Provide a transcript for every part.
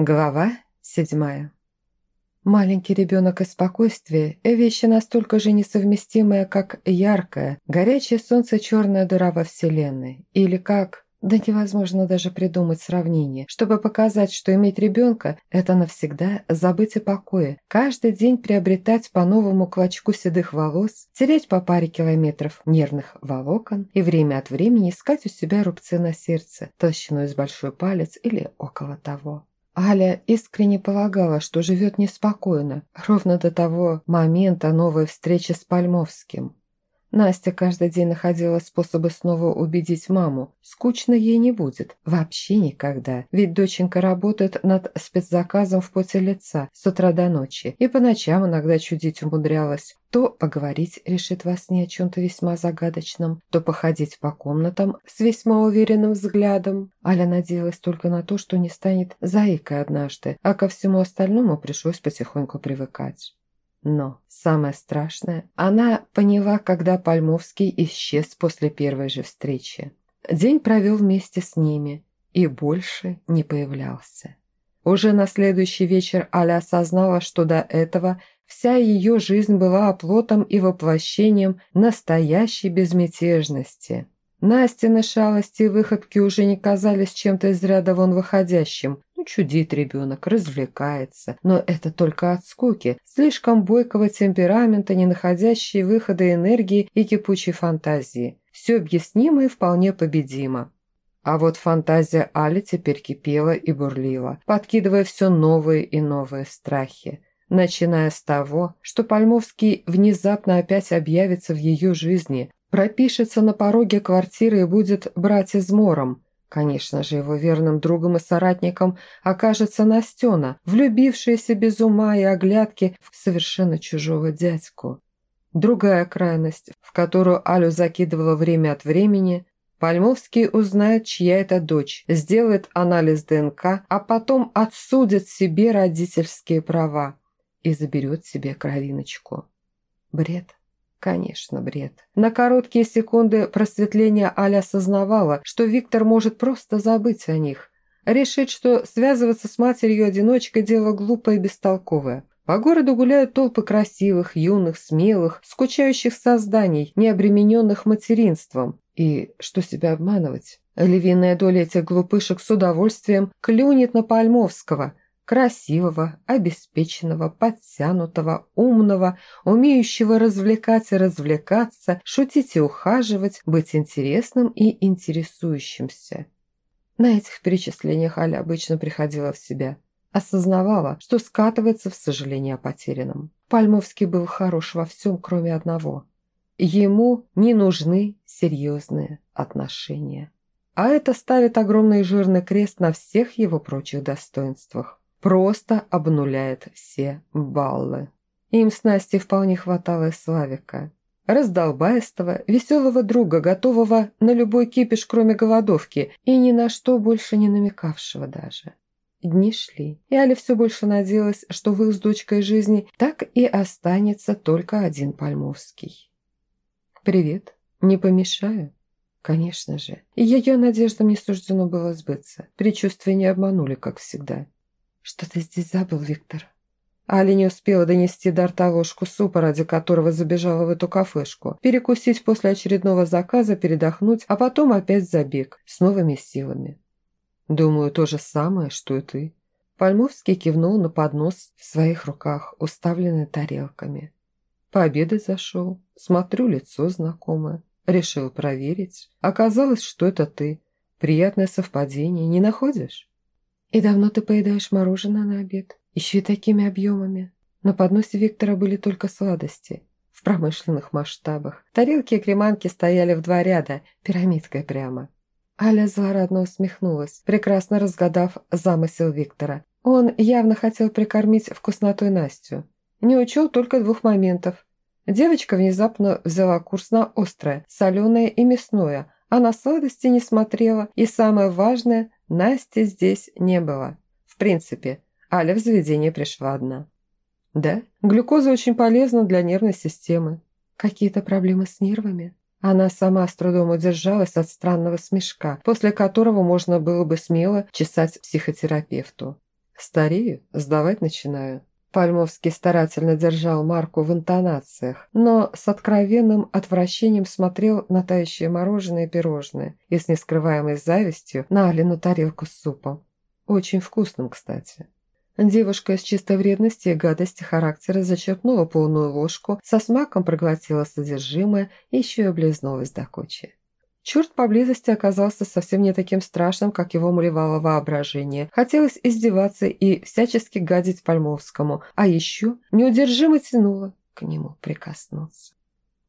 Глава седьмая. Маленький ребенок и спокойствие – вещи настолько же несовместимые, как яркое, горячее солнце черная дыра во Вселенной. Или как… Да невозможно даже придумать сравнение, чтобы показать, что иметь ребенка – это навсегда забыть о покое, каждый день приобретать по новому клочку седых волос, терять по паре километров нервных волокон и время от времени искать у себя рубцы на сердце, толщиной с большой палец или около того. Аля искренне полагала, что живет неспокойно, ровно до того момента новой встречи с Пальмовским. Настя каждый день находила способы снова убедить маму. Скучно ей не будет. Вообще никогда. Ведь доченька работает над спецзаказом в поте лица с утра до ночи. И по ночам иногда чудить умудрялась. То поговорить решит во сне о чем-то весьма загадочном, то походить по комнатам с весьма уверенным взглядом. Аля надеялась только на то, что не станет заикой однажды, а ко всему остальному пришлось потихоньку привыкать. Но самое страшное, она поняла, когда Пальмовский исчез после первой же встречи. День провел вместе с ними и больше не появлялся. Уже на следующий вечер Аля осознала, что до этого вся ее жизнь была оплотом и воплощением настоящей безмятежности. Настины шалости и выходки уже не казались чем-то из ряда вон выходящим, чудит ребенок, развлекается, но это только от скуки, слишком бойкого темперамента, не находящей выхода энергии и кипучей фантазии. Все объяснимо и вполне победимо. А вот фантазия Али теперь кипела и бурлила, подкидывая все новые и новые страхи. Начиная с того, что Пальмовский внезапно опять объявится в ее жизни, пропишется на пороге квартиры и будет брать измором, Конечно же, его верным другом и соратником окажется Настена, влюбившаяся без ума и оглядки в совершенно чужого дядьку. Другая крайность, в которую Алю закидывала время от времени, Пальмовский узнает, чья это дочь, сделает анализ ДНК, а потом отсудит себе родительские права и заберет себе кровиночку. Бред. Конечно, бред. На короткие секунды просветления Аля осознавала, что Виктор может просто забыть о них. Решить, что связываться с матерью-одиночкой – дело глупое и бестолковое. По городу гуляют толпы красивых, юных, смелых, скучающих созданий, не обремененных материнством. И что себя обманывать? Львиная доля этих глупышек с удовольствием клюнет на Пальмовского – красивого, обеспеченного, подтянутого, умного, умеющего развлекать и развлекаться, шутить и ухаживать, быть интересным и интересующимся. На этих перечислениях Аля обычно приходила в себя. Осознавала, что скатывается в сожаление о потерянном. Пальмовский был хорош во всем, кроме одного. Ему не нужны серьезные отношения. А это ставит огромный жирный крест на всех его прочих достоинствах просто обнуляет все баллы. Им с Настей вполне хватало Славика. Раздолбайстого, веселого друга, готового на любой кипиш, кроме голодовки, и ни на что больше не намекавшего даже. Дни шли, и Аля все больше надеялась, что в их с дочкой жизни так и останется только один Пальмовский. «Привет. Не помешаю?» Конечно же. И ее надеждам не суждено было сбыться. Предчувствия не обманули, как всегда. «Что ты здесь забыл, Виктор?» Али не успела донести до рта ложку супа, ради которого забежала в эту кафешку, перекусить после очередного заказа, передохнуть, а потом опять забег с новыми силами. «Думаю, то же самое, что и ты». Пальмовский кивнул на поднос в своих руках, уставленный тарелками. Пообедать зашел, смотрю, лицо знакомое. Решил проверить. Оказалось, что это ты. Приятное совпадение, не находишь? «И давно ты поедаешь мороженое на обед? Еще и такими объемами?» На подносе Виктора были только сладости. В промышленных масштабах. Тарелки и креманки стояли в два ряда, пирамидкой прямо. Аля злорадно усмехнулась, прекрасно разгадав замысел Виктора. Он явно хотел прикормить вкуснотой Настю. Не учел только двух моментов. Девочка внезапно взяла курс на острое, соленое и мясное, а на сладости не смотрела, и самое важное, Насти здесь не было. В принципе, Аля в заведение пришла одна. Да, глюкоза очень полезна для нервной системы. Какие-то проблемы с нервами? Она сама с трудом удержалась от странного смешка, после которого можно было бы смело чесать психотерапевту. Старею, сдавать начинаю. Пальмовский старательно держал марку в интонациях, но с откровенным отвращением смотрел на тающее мороженое и пирожное и с нескрываемой завистью на Алину тарелку с супом. Очень вкусным, кстати. Девушка из чистой вредности и гадости характера зачерпнула полную ложку, со смаком проглотила содержимое и еще и облизнулась до кучи. Черт поблизости оказался совсем не таким страшным, как его малевало воображение. Хотелось издеваться и всячески гадить Пальмовскому, а еще неудержимо тянуло к нему прикоснуться.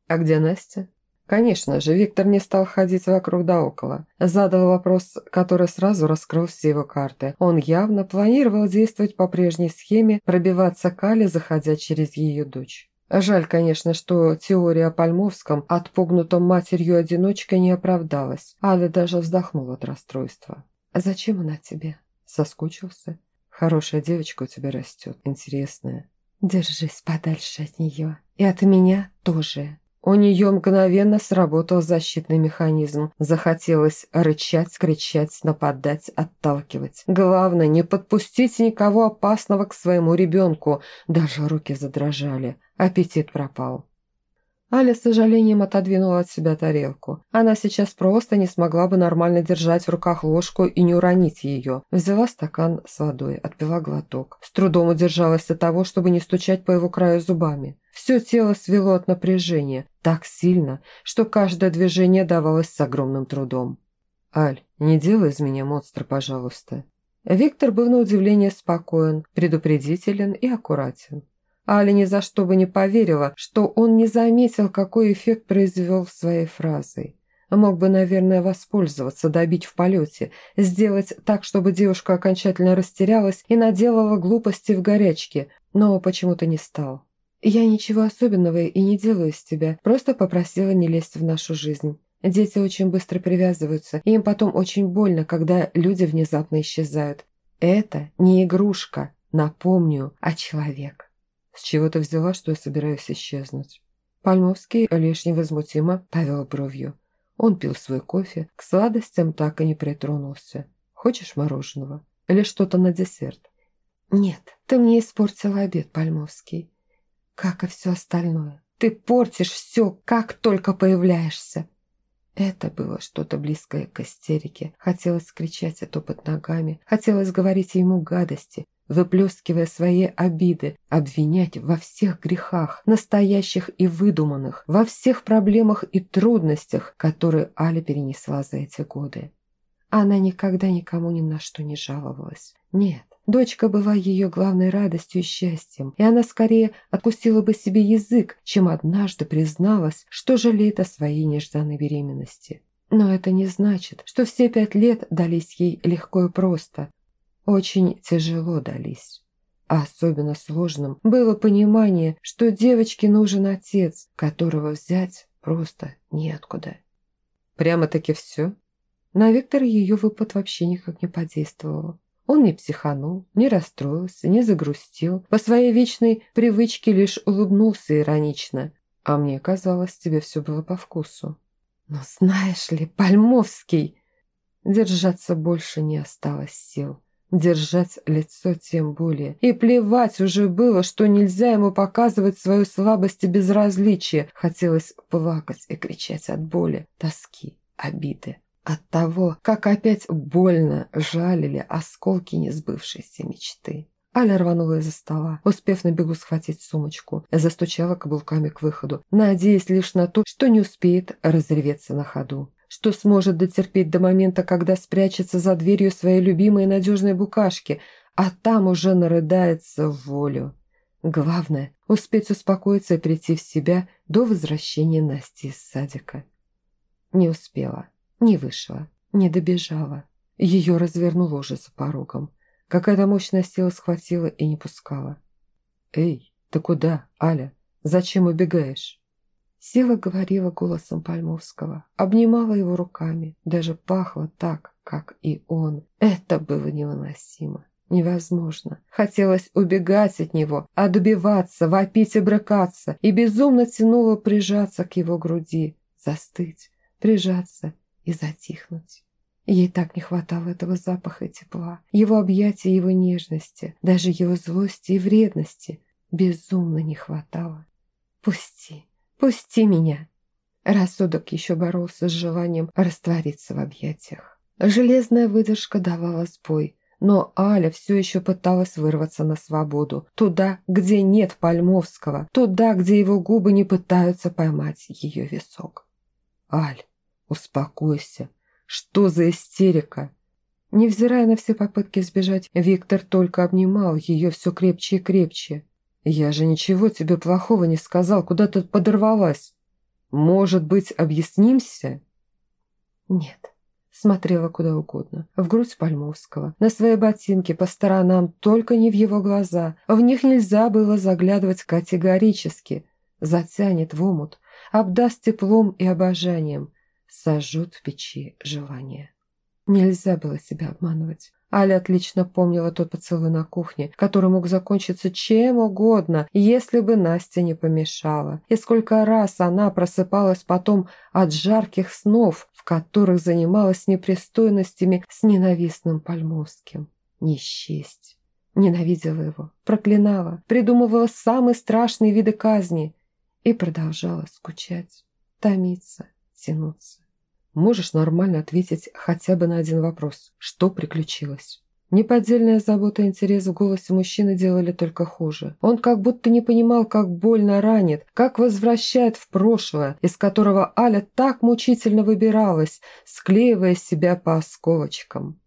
«А где Настя?» Конечно же, Виктор не стал ходить вокруг да около. Задал вопрос, который сразу раскрыл все его карты. Он явно планировал действовать по прежней схеме, пробиваться к Але, заходя через ее дочь. Жаль, конечно, что теория о Пальмовском, отпугнутом матерью-одиночкой, не оправдалась. Аля даже вздохнула от расстройства. «Зачем она тебе?» «Соскучился?» «Хорошая девочка у тебя растет, интересная». «Держись подальше от нее. И от меня тоже». У нее мгновенно сработал защитный механизм. Захотелось рычать, кричать, нападать, отталкивать. Главное, не подпустить никого опасного к своему ребенку. Даже руки задрожали. Аппетит пропал. Аля с сожалением отодвинула от себя тарелку. Она сейчас просто не смогла бы нормально держать в руках ложку и не уронить ее. Взяла стакан с водой, отпила глоток. С трудом удержалась от того, чтобы не стучать по его краю зубами. Все тело свело от напряжения, так сильно, что каждое движение давалось с огромным трудом. «Аль, не делай из меня монстра, пожалуйста». Виктор был на удивление спокоен, предупредителен и аккуратен. Аля ни за что бы не поверила, что он не заметил, какой эффект произвел своей фразой. Мог бы, наверное, воспользоваться, добить в полете, сделать так, чтобы девушка окончательно растерялась и наделала глупости в горячке, но почему-то не стал. «Я ничего особенного и не делаю из тебя, просто попросила не лезть в нашу жизнь. Дети очень быстро привязываются, и им потом очень больно, когда люди внезапно исчезают. Это не игрушка, напомню, а человек». С чего ты взяла, что я собираюсь исчезнуть? Пальмовский лишь невозмутимо повел бровью. Он пил свой кофе, к сладостям так и не притронулся. Хочешь мороженого? Или что-то на десерт? Нет, ты мне испортила обед, Пальмовский. Как и все остальное. Ты портишь все, как только появляешься. Это было что-то близкое к истерике. Хотелось кричать и топать ногами. Хотелось говорить ему гадости выплескивая свои обиды, обвинять во всех грехах, настоящих и выдуманных, во всех проблемах и трудностях, которые Аля перенесла за эти годы. Она никогда никому ни на что не жаловалась. Нет, дочка была ее главной радостью и счастьем, и она скорее откусила бы себе язык, чем однажды призналась, что жалеет о своей нежданной беременности. Но это не значит, что все пять лет дались ей легко и просто, очень тяжело дались. А особенно сложным было понимание, что девочке нужен отец, которого взять просто неоткуда. Прямо-таки все. На Виктора ее выпад вообще никак не подействовал. Он не психанул, не расстроился, не загрустил. По своей вечной привычке лишь улыбнулся иронично. А мне казалось, тебе все было по вкусу. Но знаешь ли, Пальмовский... Держаться больше не осталось сил. Держать лицо тем более. И плевать уже было, что нельзя ему показывать свою слабость и безразличие. Хотелось плакать и кричать от боли, тоски, обиды. От того, как опять больно жалили осколки несбывшейся мечты. Аля рванула из-за стола, успев на бегу схватить сумочку, застучала каблуками к выходу, надеясь лишь на то, что не успеет разреветься на ходу что сможет дотерпеть до момента, когда спрячется за дверью своей любимой и надежной букашки, а там уже нарыдается в волю. Главное – успеть успокоиться и прийти в себя до возвращения Насти из садика. Не успела, не вышла, не добежала. Ее развернуло уже за порогом. Какая-то мощная сила схватила и не пускала. «Эй, ты куда, Аля? Зачем убегаешь?» Сила говорила голосом Пальмовского, обнимала его руками, даже пахла так, как и он. Это было невыносимо. Невозможно. Хотелось убегать от него, отбиваться, вопить и брыкаться, и безумно тянуло прижаться к его груди, застыть, прижаться и затихнуть. Ей так не хватало этого запаха и тепла, его объятий, его нежности, даже его злости и вредности. Безумно не хватало. «Пусти, пусти меня!» Рассудок еще боролся с желанием раствориться в объятиях. Железная выдержка давала сбой, но Аля все еще пыталась вырваться на свободу, туда, где нет Пальмовского, туда, где его губы не пытаются поймать ее висок. «Аль, успокойся, что за истерика?» Невзирая на все попытки сбежать, Виктор только обнимал ее все крепче и крепче. «Я же ничего тебе плохого не сказал, куда ты подорвалась? Может быть, объяснимся?» «Нет», смотрела куда угодно, в грудь Пальмовского, на свои ботинки, по сторонам, только не в его глаза. В них нельзя было заглядывать категорически. Затянет в омут, обдаст теплом и обожанием, сожжет в печи желание. Нельзя было себя обманывать. Аля отлично помнила тот поцелуй на кухне, который мог закончиться чем угодно, если бы Настя не помешала. И сколько раз она просыпалась потом от жарких снов, в которых занималась непристойностями с ненавистным Пальмовским. Не счесть. Ненавидела его, проклинала, придумывала самые страшные виды казни и продолжала скучать, томиться, тянуться. Можешь нормально ответить хотя бы на один вопрос. Что приключилось? Неподдельная забота и интерес в голосе мужчины делали только хуже. Он как будто не понимал, как больно ранит, как возвращает в прошлое, из которого Аля так мучительно выбиралась, склеивая себя по осколочкам.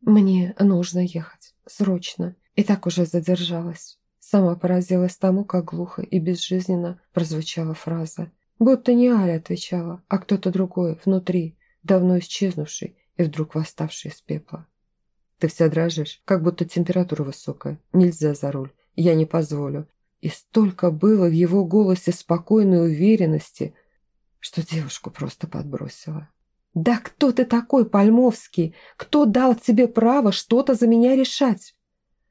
«Мне нужно ехать. Срочно. И так уже задержалась». Сама поразилась тому, как глухо и безжизненно прозвучала фраза. Будто не Аля отвечала, а кто-то другой, внутри, давно исчезнувший и вдруг восставший из пепла. «Ты вся дрожишь, как будто температура высокая. Нельзя за руль. Я не позволю». И столько было в его голосе спокойной уверенности, что девушку просто подбросила. «Да кто ты такой, Пальмовский? Кто дал тебе право что-то за меня решать?»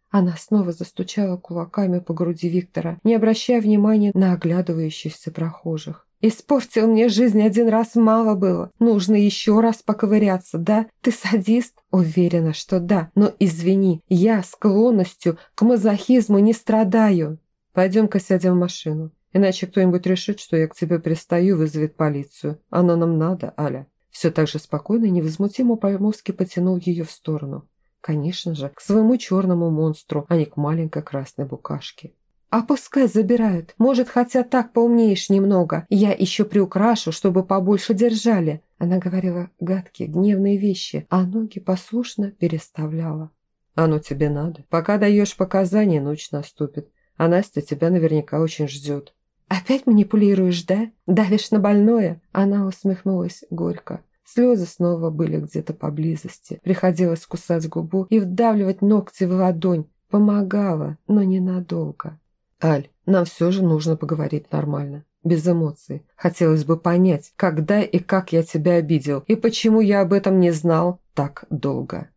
Она снова застучала кулаками по груди Виктора, не обращая внимания на оглядывающихся прохожих. Испортил мне жизнь один раз мало было. Нужно еще раз поковыряться, да? Ты садист? Уверена, что да. Но извини, я склонностью к мазохизму не страдаю. Пойдем-ка сядем в машину. Иначе кто-нибудь решит, что я к тебе пристаю вызовет полицию. Оно нам надо, Аля. Все так же спокойно и невозмутимо Пальмовский потянул ее в сторону. Конечно же, к своему черному монстру, а не к маленькой красной букашке. А пускай забирают. Может, хотя так поумнеешь немного. Я еще приукрашу, чтобы побольше держали». Она говорила гадкие, гневные вещи, а ноги послушно переставляла. «Оно тебе надо. Пока даешь показания, ночь наступит. А Настя тебя наверняка очень ждет». «Опять манипулируешь, да? Давишь на больное?» Она усмехнулась горько. Слезы снова были где-то поблизости. Приходилось кусать губу и вдавливать ногти в ладонь. Помогала, но ненадолго. «Аль, нам все же нужно поговорить нормально, без эмоций. Хотелось бы понять, когда и как я тебя обидел, и почему я об этом не знал так долго».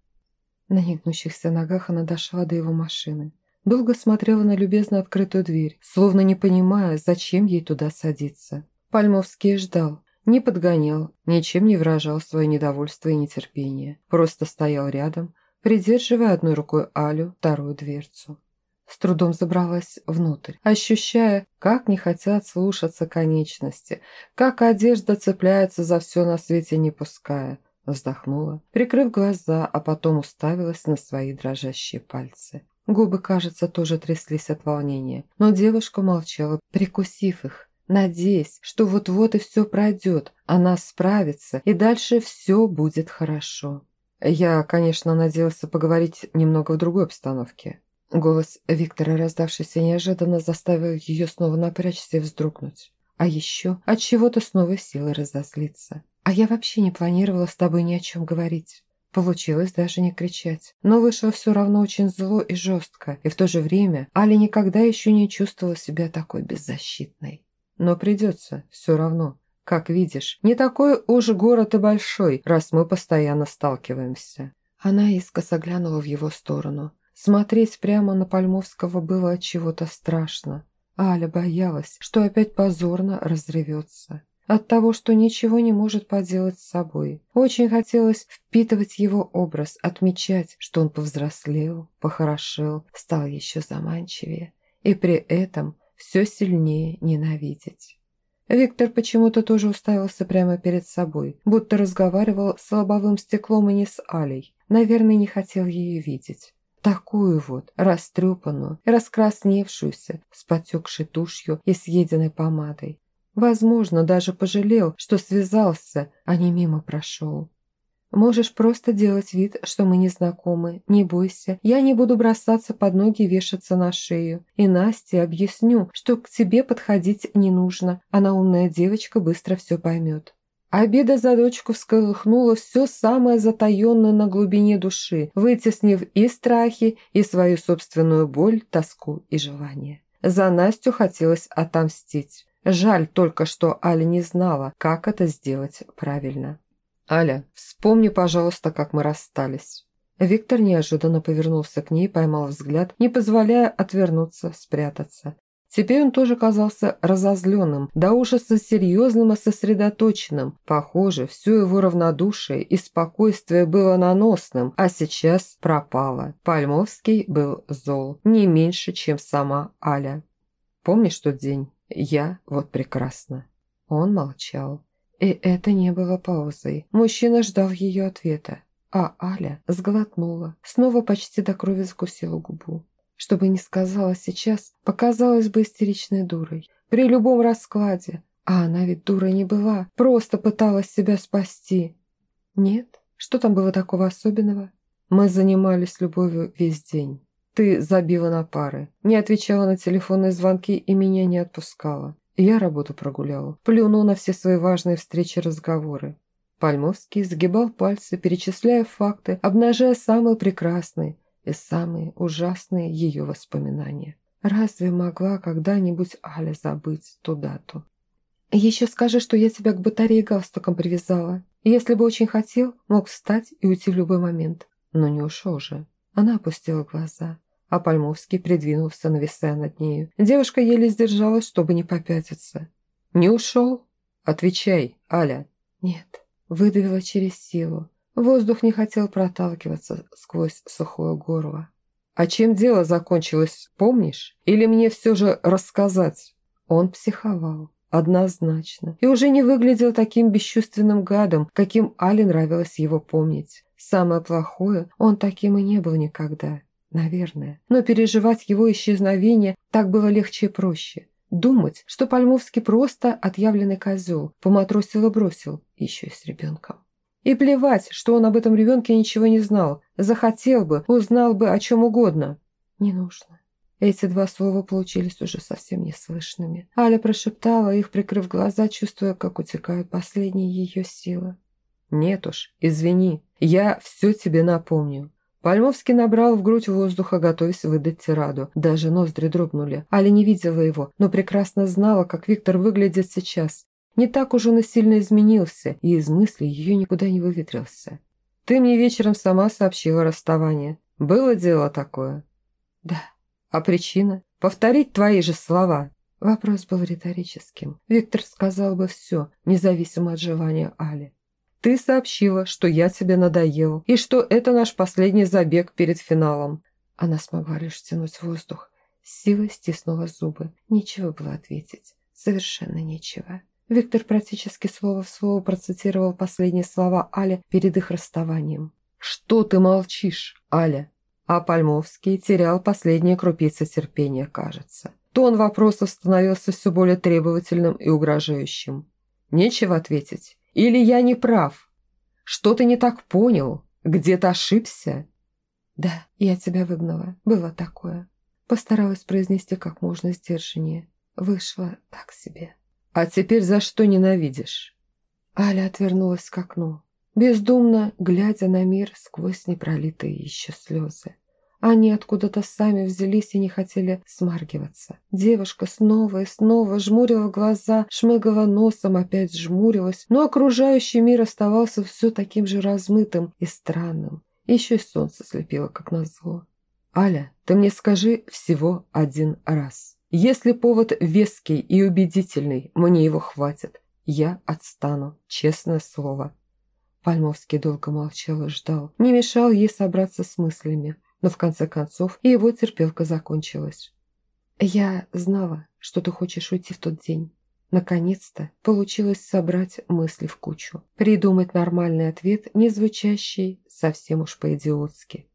На негнущихся ногах она дошла до его машины. Долго смотрела на любезно открытую дверь, словно не понимая, зачем ей туда садиться. Пальмовский ждал, не подгонял, ничем не выражал свое недовольство и нетерпение. Просто стоял рядом, придерживая одной рукой Алю, вторую дверцу. С трудом забралась внутрь, ощущая, как не хотят слушаться конечности, как одежда цепляется за все на свете не пуская. Вздохнула, прикрыв глаза, а потом уставилась на свои дрожащие пальцы. Губы, кажется, тоже тряслись от волнения, но девушка молчала, прикусив их, надеясь, что вот-вот и все пройдет, она справится, и дальше все будет хорошо. Я, конечно, надеялся поговорить немного в другой обстановке. Голос Виктора, раздавшийся неожиданно, заставил ее снова напрячься и вздрогнуть. А еще от чего-то снова силы разозлиться. А я вообще не планировала с тобой ни о чем говорить. Получилось даже не кричать. Но вышло все равно очень зло и жестко. И в то же время Аля никогда еще не чувствовала себя такой беззащитной. Но придется, все равно. Как видишь, не такой уж город и большой, раз мы постоянно сталкиваемся. Она искоса глянула в его сторону. Смотреть прямо на Пальмовского было от чего-то страшно. Аля боялась, что опять позорно разревется. от того, что ничего не может поделать с собой. Очень хотелось впитывать его образ, отмечать, что он повзрослел, похорошел, стал еще заманчивее, и при этом все сильнее ненавидеть. Виктор почему-то тоже уставился прямо перед собой, будто разговаривал с лобовым стеклом и не с Алей. Наверное, не хотел ее видеть. Такую вот, растрепанную, раскрасневшуюся, с потекшей тушью и съеденной помадой. Возможно, даже пожалел, что связался, а не мимо прошел. Можешь просто делать вид, что мы не знакомы. Не бойся, я не буду бросаться под ноги и вешаться на шею. И Насте объясню, что к тебе подходить не нужно. Она умная девочка, быстро все поймет. Обида за дочку всколыхнула все самое затаенное на глубине души, вытеснив и страхи, и свою собственную боль, тоску и желание. За Настю хотелось отомстить. Жаль только, что Аля не знала, как это сделать правильно. «Аля, вспомни, пожалуйста, как мы расстались». Виктор неожиданно повернулся к ней, поймал взгляд, не позволяя отвернуться, спрятаться. Теперь он тоже казался разозленным, до ужаса серьезным и сосредоточенным. Похоже, все его равнодушие и спокойствие было наносным, а сейчас пропало. Пальмовский был зол, не меньше, чем сама Аля. «Помнишь тот день? Я вот прекрасно». Он молчал. И это не было паузой. Мужчина ждал ее ответа. А Аля сглотнула, снова почти до крови закусила губу. Что бы ни сказала сейчас, показалась бы истеричной дурой. При любом раскладе. А она ведь дура не была, просто пыталась себя спасти. Нет? Что там было такого особенного? Мы занимались любовью весь день. Ты забила на пары, не отвечала на телефонные звонки и меня не отпускала. Я работу прогуляла, плюнул на все свои важные встречи разговоры. Пальмовский загибал пальцы, перечисляя факты, обнажая самые прекрасные и самые ужасные ее воспоминания. Разве могла когда-нибудь Аля забыть ту дату? «Еще скажи, что я тебя к батарее галстуком привязала. Если бы очень хотел, мог встать и уйти в любой момент. Но не ушел же». Она опустила глаза а Пальмовский придвинулся, нависая над нею. Девушка еле сдержалась, чтобы не попятиться. «Не ушел? Отвечай, Аля!» «Нет», — выдавила через силу. Воздух не хотел проталкиваться сквозь сухое горло. «А чем дело закончилось, помнишь? Или мне все же рассказать?» Он психовал, однозначно, и уже не выглядел таким бесчувственным гадом, каким Але нравилось его помнить. Самое плохое, он таким и не был никогда. Наверное. Но переживать его исчезновение так было легче и проще. Думать, что Пальмовский просто отъявленный козел, поматросил и бросил, еще и с ребенком. И плевать, что он об этом ребенке ничего не знал. Захотел бы, узнал бы о чем угодно. Не нужно. Эти два слова получились уже совсем неслышными. Аля прошептала их, прикрыв глаза, чувствуя, как утекают последние ее силы. «Нет уж, извини, я все тебе напомню. Пальмовский набрал в грудь воздуха, готовясь выдать тираду. Даже ноздри дрогнули. Аля не видела его, но прекрасно знала, как Виктор выглядит сейчас. Не так уж он и сильно изменился, и из мыслей ее никуда не выветрился. «Ты мне вечером сама сообщила расставание. Было дело такое?» «Да». «А причина? Повторить твои же слова». Вопрос был риторическим. Виктор сказал бы все, независимо от желания Али. Ты сообщила, что я тебе надоел, и что это наш последний забег перед финалом». Она смогла лишь тянуть воздух. Сила стиснула зубы. Нечего было ответить. Совершенно нечего. Виктор практически слово в слово процитировал последние слова Аля перед их расставанием. «Что ты молчишь, Аля?» А Пальмовский терял последние крупицы терпения, кажется. Тон вопросов становился все более требовательным и угрожающим. Нечего ответить. Или я не прав? Что ты не так понял? Где-то ошибся?» «Да, я тебя выгнала. Было такое». Постаралась произнести как можно сдержаннее. Вышло так себе. «А теперь за что ненавидишь?» Аля отвернулась к окну, бездумно глядя на мир сквозь непролитые еще слезы. Они откуда-то сами взялись и не хотели смаргиваться. Девушка снова и снова жмурила глаза, шмыгала носом, опять жмурилась, но окружающий мир оставался все таким же размытым и странным. Еще и солнце слепило, как назло. «Аля, ты мне скажи всего один раз. Если повод веский и убедительный, мне его хватит. Я отстану, честное слово». Пальмовский долго молчал и ждал. Не мешал ей собраться с мыслями, но в конце концов его терпелка закончилась. «Я знала, что ты хочешь уйти в тот день. Наконец-то получилось собрать мысли в кучу. Придумать нормальный ответ, не звучащий совсем уж по-идиотски.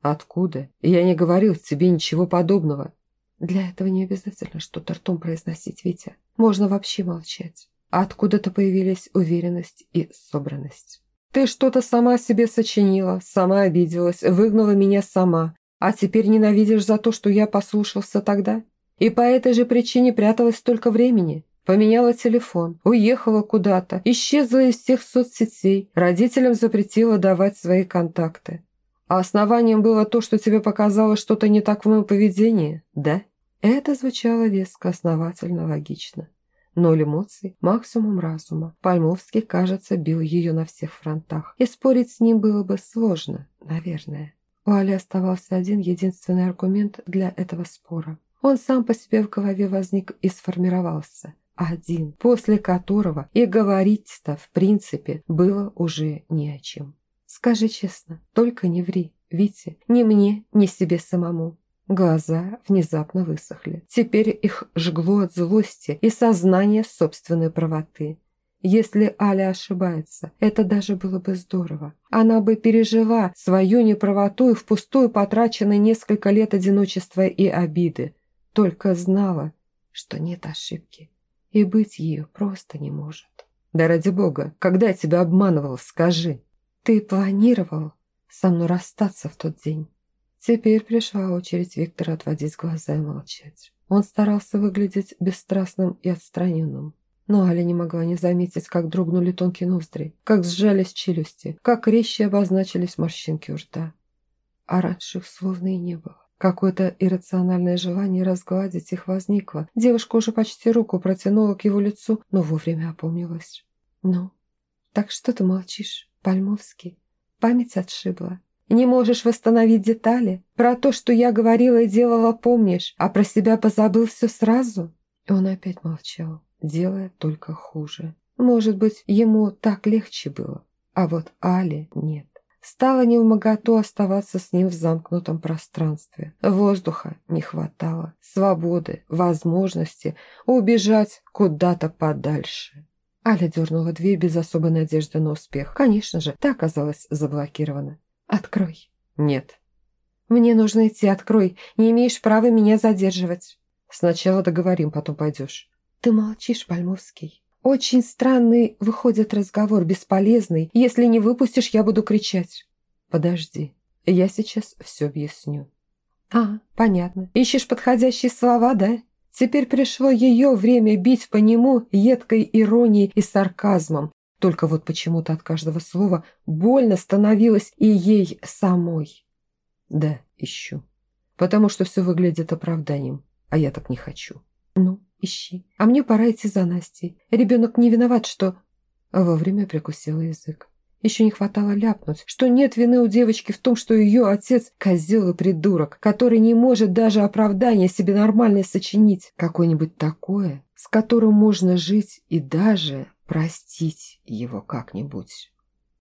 «Откуда? Я не говорил тебе ничего подобного». «Для этого не обязательно что-то ртом произносить, Витя. Можно вообще молчать. Откуда-то появились уверенность и собранность». «Ты что-то сама себе сочинила, сама обиделась, выгнала меня сама, а теперь ненавидишь за то, что я послушался тогда? И по этой же причине пряталась столько времени?» Поменяла телефон, уехала куда-то, исчезла из всех соцсетей, родителям запретила давать свои контакты. А основанием было то, что тебе показалось что-то не так в моем поведении, да? Это звучало веско, основательно, логично. Ноль эмоций, максимум разума. Пальмовский, кажется, бил ее на всех фронтах. И спорить с ним было бы сложно, наверное. У Али оставался один единственный аргумент для этого спора. Он сам по себе в голове возник и сформировался – один, после которого и говорить-то, в принципе, было уже не о чем. Скажи честно, только не ври, Витя, ни мне, ни себе самому. Глаза внезапно высохли. Теперь их жгло от злости и сознания собственной правоты. Если Аля ошибается, это даже было бы здорово. Она бы пережила свою неправоту и впустую потраченные несколько лет одиночества и обиды. Только знала, что нет ошибки и быть ее просто не может. Да ради бога, когда я тебя обманывал, скажи. Ты планировал со мной расстаться в тот день. Теперь пришла очередь Виктора отводить глаза и молчать. Он старался выглядеть бесстрастным и отстраненным. Но Аля не могла не заметить, как дрогнули тонкие ноздри, как сжались челюсти, как резче обозначились морщинки у рта. А раньше их словно и не было. Какое-то иррациональное желание разгладить их возникло. Девушка уже почти руку протянула к его лицу, но вовремя опомнилась. «Ну, так что ты молчишь, Пальмовский? Память отшибла. Не можешь восстановить детали? Про то, что я говорила и делала, помнишь, а про себя позабыл все сразу?» Он опять молчал, делая только хуже. Может быть, ему так легче было, а вот Але нет. Стало невмоготу оставаться с ним в замкнутом пространстве. Воздуха не хватало, свободы, возможности убежать куда-то подальше. Аля дернула дверь без особой надежды на успех. Конечно же, та оказалась заблокирована. «Открой». «Нет». «Мне нужно идти, открой. Не имеешь права меня задерживать». «Сначала договорим, потом пойдешь». «Ты молчишь, Пальмовский». Очень странный выходит разговор, бесполезный. Если не выпустишь, я буду кричать. Подожди, я сейчас все объясню. А, понятно. Ищешь подходящие слова, да? Теперь пришло ее время бить по нему едкой иронией и сарказмом. Только вот почему-то от каждого слова больно становилось и ей самой. Да, ищу. Потому что все выглядит оправданием, а я так не хочу. Ну, ищи. А мне пора идти за Настей. Ребенок не виноват, что...» Вовремя прикусила язык. Еще не хватало ляпнуть, что нет вины у девочки в том, что ее отец – козел и придурок, который не может даже оправдание себе нормальное сочинить. Какое-нибудь такое, с которым можно жить и даже простить его как-нибудь.